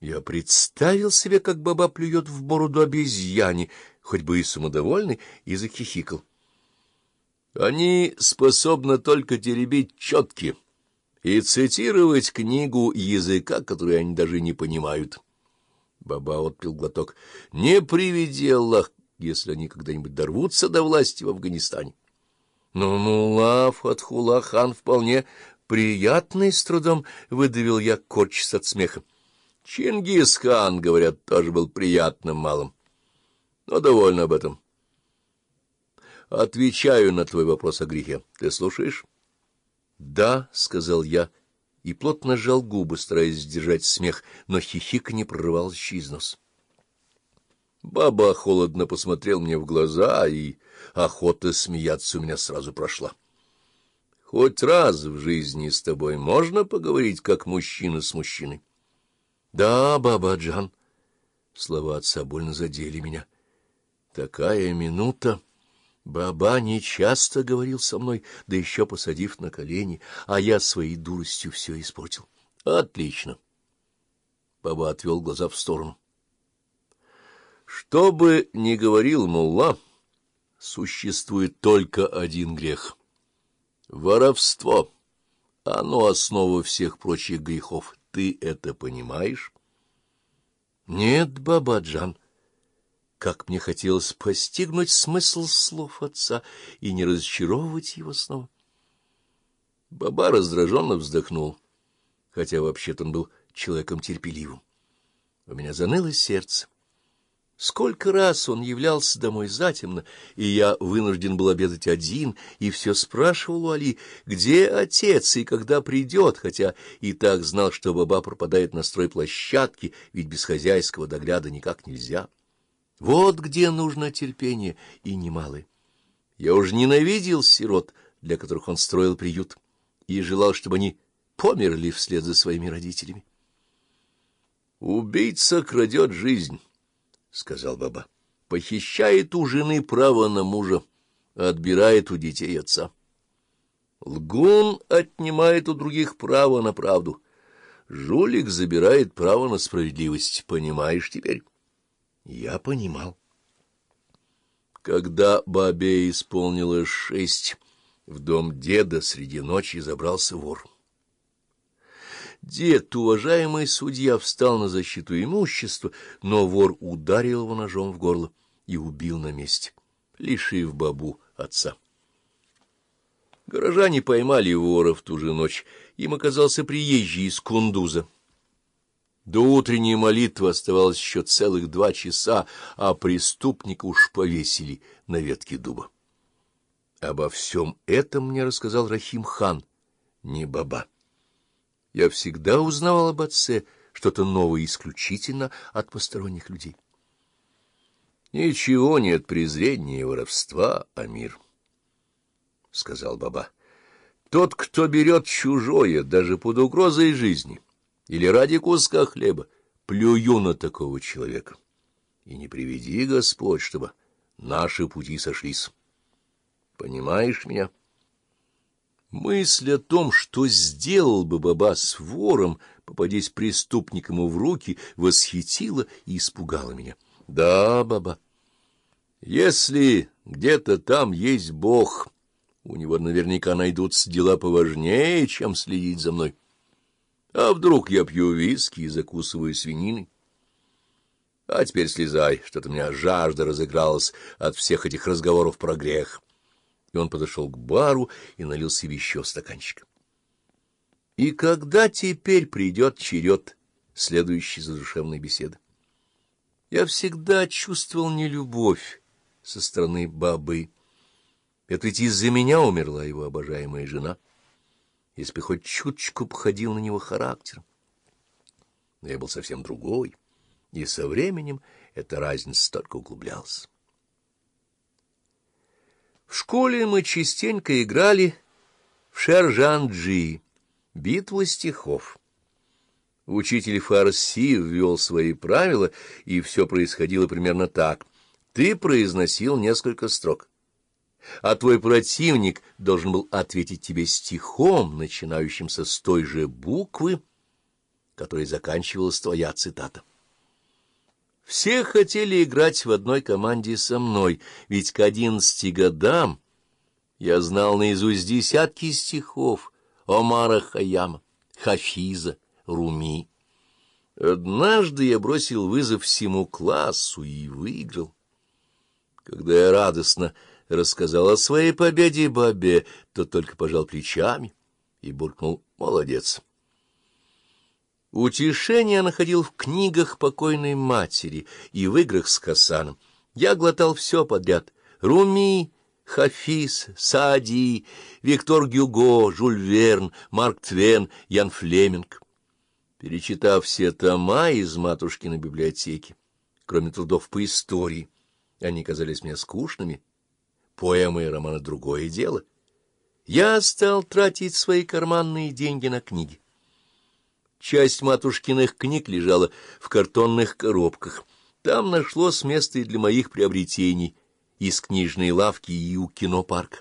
Я представил себе, как баба плюет в бороду обезьяне, хоть бы и самодовольный, и захихикал. Они способны только теребить четки и цитировать книгу языка, который они даже не понимают. Баба отпил глоток. Не приведи Аллах, если они когда-нибудь дорвутся до власти в Афганистане. Но Мулла Фатхулlah хан вполне приятный, с трудом выдавил я, корчась от смеха. Чингисхан, говорят, тоже был приятным малым. Но довольно об этом. Отвечаю на твой вопрос о грехе. Ты слушаешь? — Да, — сказал я, и плотно сжал губы, стараясь сдержать смех, но хихик не прорывался через нос. Баба холодно посмотрел мне в глаза, и охота смеяться у меня сразу прошла. — Хоть раз в жизни с тобой можно поговорить, как мужчина с мужчиной? — Да, баба Джан. Слова отца больно задели меня. Такая минута. Баба не часто говорил со мной, да еще посадив на колени, а я своей дуростью все испортил. — Отлично. Баба отвел глаза в сторону. — Что бы ни говорил мулла, существует только один грех — воровство. Оно основа всех прочих грехов. Ты это понимаешь? — Нет, Бабаджан. Как мне хотелось постигнуть смысл слов отца и не разочаровывать его снова. Баба раздраженно вздохнул, хотя вообще-то он был человеком терпеливым. У меня заныло сердце. Сколько раз он являлся домой затемно, и я вынужден был обедать один, и все спрашивал у Али, где отец и когда придет, хотя и так знал, что баба пропадает на стройплощадке, ведь без хозяйского догляда никак нельзя. Вот где нужно терпение, и немалое. Я уже ненавидел сирот, для которых он строил приют, и желал, чтобы они померли вслед за своими родителями. Убийца крадет жизнь. — сказал баба, — похищает у жены право на мужа, отбирает у детей отца. Лгун отнимает у других право на правду. Жулик забирает право на справедливость. Понимаешь теперь? Я понимал. Когда бабе исполнилось шесть, в дом деда среди ночи забрался вор. Дед, уважаемый судья, встал на защиту имущества, но вор ударил его ножом в горло и убил на месте, лишив бабу отца. Горожане поймали вора в ту же ночь. Им оказался приезжий из Кундуза. До утренней молитвы оставалось еще целых два часа, а преступника уж повесили на ветке дуба. Обо всем этом мне рассказал Рахим хан, не баба. Я всегда узнавал об отце что-то новое исключительно от посторонних людей. Ничего нет презрения и воровства, Амир, — сказал Баба. Тот, кто берет чужое, даже под угрозой жизни, или ради куска хлеба, плюю на такого человека. И не приведи, Господь, чтобы наши пути сошлись. Понимаешь меня? — Мысль о том, что сделал бы Баба с вором, попадясь преступник ему в руки, восхитила и испугала меня. Да, Баба, если где-то там есть Бог, у него наверняка найдутся дела поважнее, чем следить за мной. А вдруг я пью виски и закусываю свининой? А теперь слезай, что-то у меня жажда разыгралась от всех этих разговоров про грех и он подошел к бару и налил себе еще стаканчик. И когда теперь придет черед следующей задушевной беседы? Я всегда чувствовал нелюбовь со стороны бабы. Это ведь из-за меня умерла его обожаемая жена, если бы хоть чуточку походил на него характером. Но я был совсем другой, и со временем эта разница только углублялась. В школе мы частенько играли в Шержанджи, битву стихов. Учитель Фарси ввел свои правила, и все происходило примерно так. Ты произносил несколько строк, а твой противник должен был ответить тебе стихом, начинающимся с той же буквы, которой заканчивалась твоя цитата. Все хотели играть в одной команде со мной, ведь к одиннадцати годам я знал наизусть десятки стихов Омара Хаяма, Хафиза, Руми. Однажды я бросил вызов всему классу и выиграл. Когда я радостно рассказал о своей победе Бабе, то только пожал плечами и буркнул «молодец». Утешение находил в книгах покойной матери и в играх с Касаном. Я глотал все подряд — Руми, Хафиз, Саади, Виктор Гюго, Жюль Верн, Марк Твен, Ян Флеминг. Перечитав все тома из матушкиной библиотеки, кроме трудов по истории, они казались мне скучными, поэмы и романы — другое дело. Я стал тратить свои карманные деньги на книги. Часть матушкиных книг лежала в картонных коробках. Там нашлось место и для моих приобретений из книжной лавки и у кинопарка.